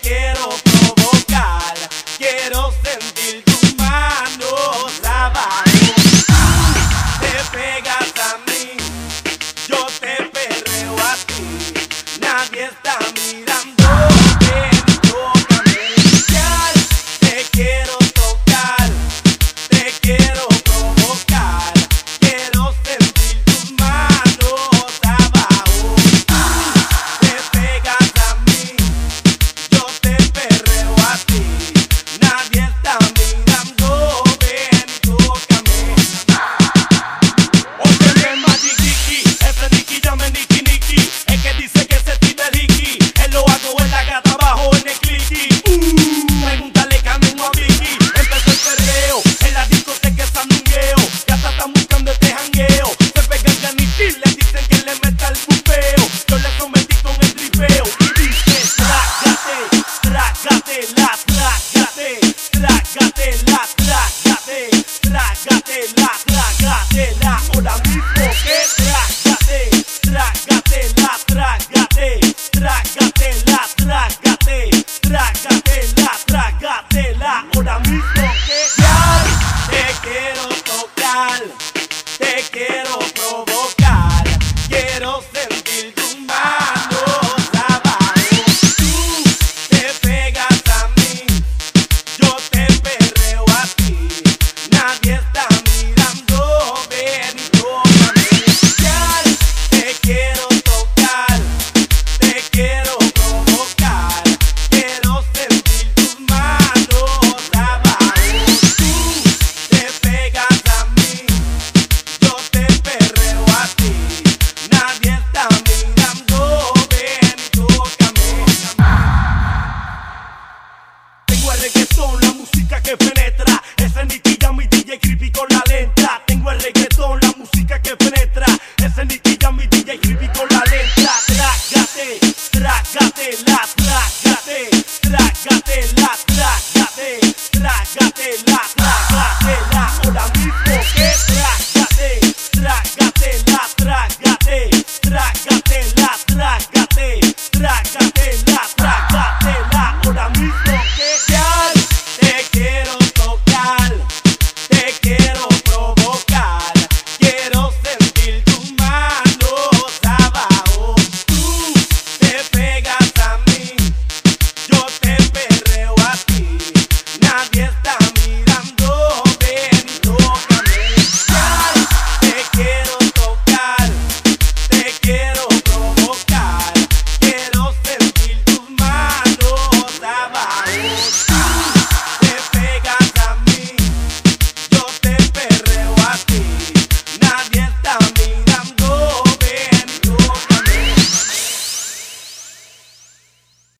quiero